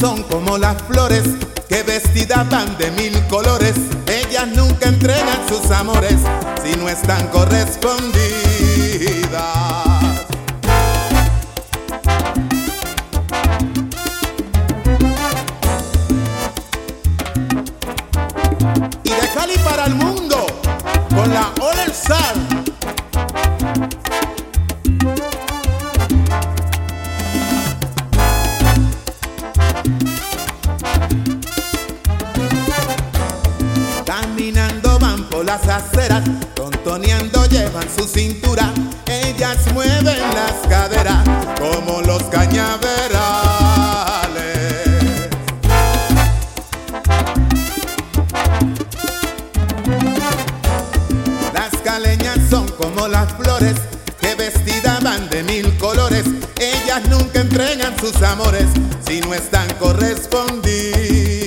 son como las flores que vestidas van de mil colores. Ellas nunca entregan sus amores si no están correspondidas. Y de Cali para el mundo. las aceras, tontoneando llevan su cintura, ellas mueven las caderas como los cañaverales. Las caleñas son como las flores que vestidas van de mil colores, ellas nunca entregan sus amores si no están correspondidos.